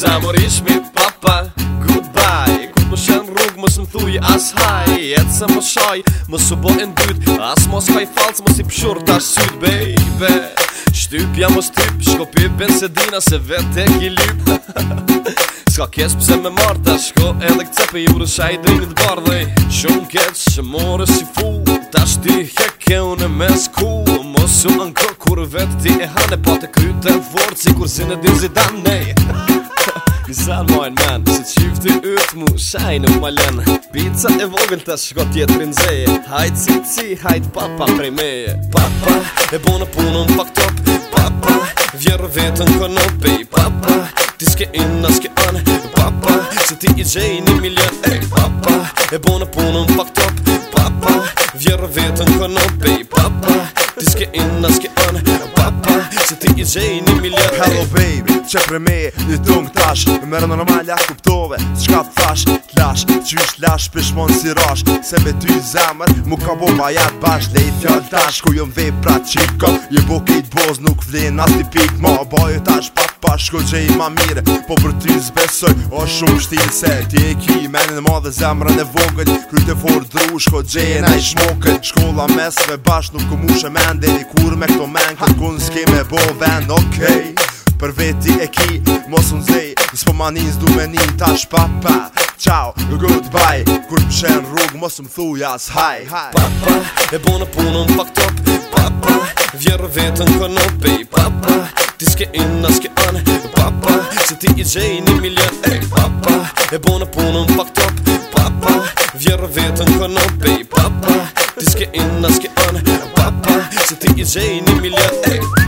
Zamoriš mi, papa, goodbye. Kot mu še en rog, mu sem tuji, ashaj, jed sem mu šaj, mu subo en dud, a smo skaj falc, mu si pšur, daš sud, baby. shtyp jam o shtyp, Shko pipen se dina se vet e ki lyp Shka kes pëse me marta Shko edhe këtë për i brusha i drinit bardhe Shumë kes shë more si fu Ta shti heke unë me sku Mosu në në kur vetë ti e hane Po të kryte vorë si kur zine din zidane Ha ha ha Pizan mojnë men Si qifti ytë mu shajnë u malen Pizza e vogel të shko tjetë rinzeje Hajt si si, hajt papa prej meje Papa, e bo në punën fuck top Papa, vjerë vetën konopi Papa, ti s'ke in në s'ke an Papa, se ti i gjej një milion papa, e bo në punën fuck top Papa, vjerë vetën konopi Papa, ti s'ke in në s'ke an DJ një miljon Hello baby, që për me një tungë tash Më mërë normal a kuptove, qka thash T'lash, që ish lash, pishmon si rash Se me ty zemër, mu ka bo ma jatë bash Lej fjall tash, ku jëm vej pra qikon Je bo kejt boz, nuk vlen as t'i pik ma Bajo tash pa Pashko që i ma mire Po për ty zbesoj O shumë shtirë se Ti e ki menin ma dhe zemra në vogël Kryte for dru Shko gjeje na i shmokën Shkolla mesve bashk nuk këmu shë men Deri kur me këto men Këtë kun s'ke me bo ven Okej okay. Për veti e ki Mos unë zej Nës po manin zdu me një Tash pa pa Ciao, goodbye Kur pëshen rrug Mos më thuj as Papa, Pa pa E bo në punën pak top Pa Vjerë vetën kono Pa Papa, Ti s'ke in, na Papa, se ti i gjej një milion Ej, papa, e bo në punën fuck top Papa, vjerë vetën konop Ej, papa, ti s'ke in, na Papa, se ti i gjej një milion Ej,